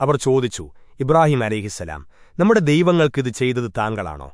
അവർ ചോദിച്ചു ഇബ്രാഹിം അലിഹിസലാം നമ്മുടെ ദൈവങ്ങൾക്കിത് ചെയ്തത് താങ്കളാണോ?